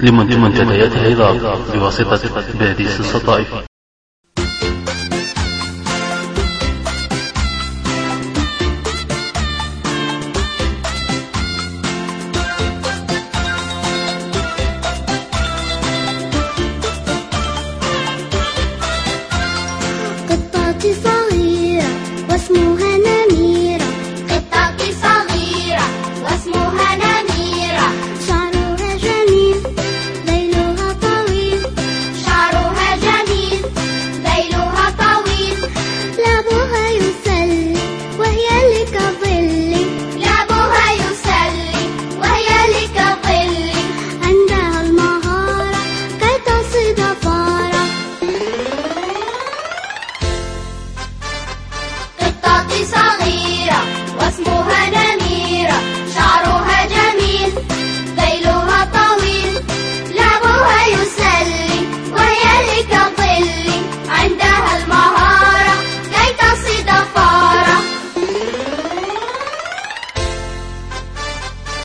لمنتديات العظام بواسطة باديس الصطائف قطة صغيرة واسمها